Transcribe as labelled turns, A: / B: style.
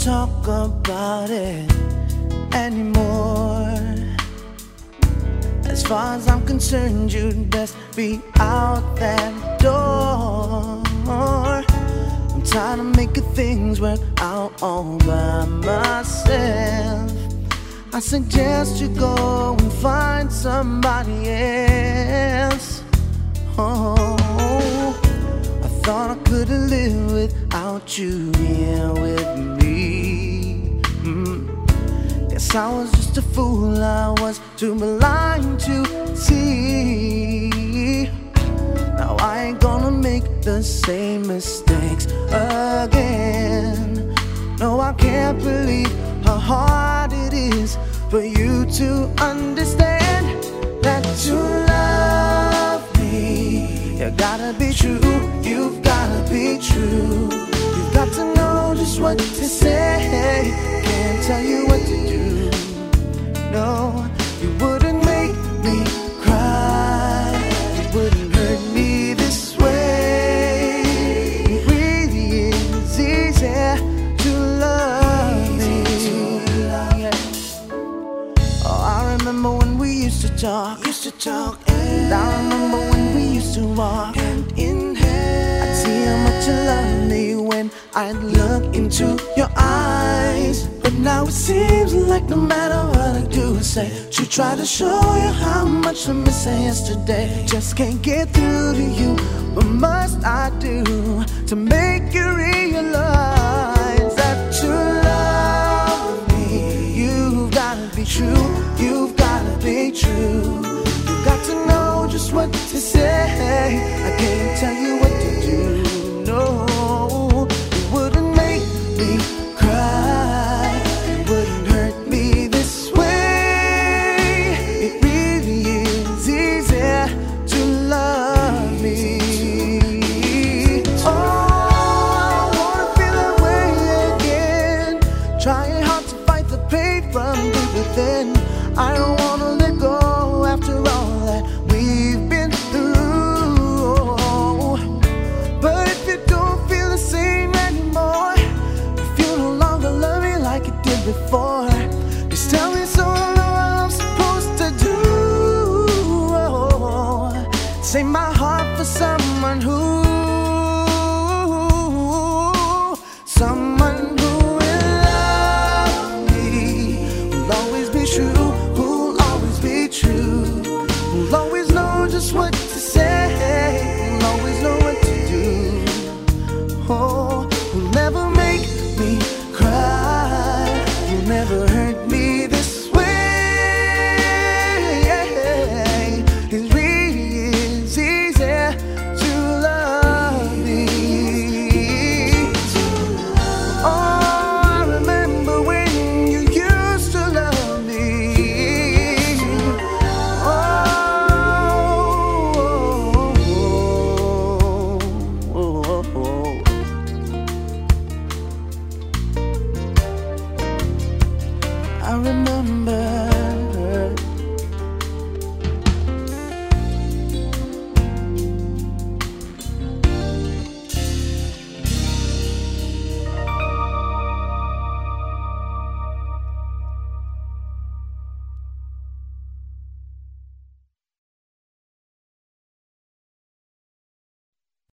A: talk about it anymore. As far as I'm concerned, you'd best be out that door. I'm tired of making things work out all by myself. I suggest you go and find somebody else. Oh, I thought I couldn't live without you here Guess I was just a fool, I was too blind to see. Now I ain't gonna make the same mistakes again. No, I can't believe how hard it is for you to understand that you love me. You gotta be true, you've gotta be true. You've got to know just what to say. Talk, used to talk, and I remember when we used to walk hand in hand. I'd see how much you love me when I'd look into your eyes. But now it seems like no matter what I do or say, to try to show you how much I miss yesterday. Just can't get through to you. What must I do to make you realize that you love me? You've gotta be true. You've be true. You got to know just what to say. I can't tell you what Save my heart for someone who I remember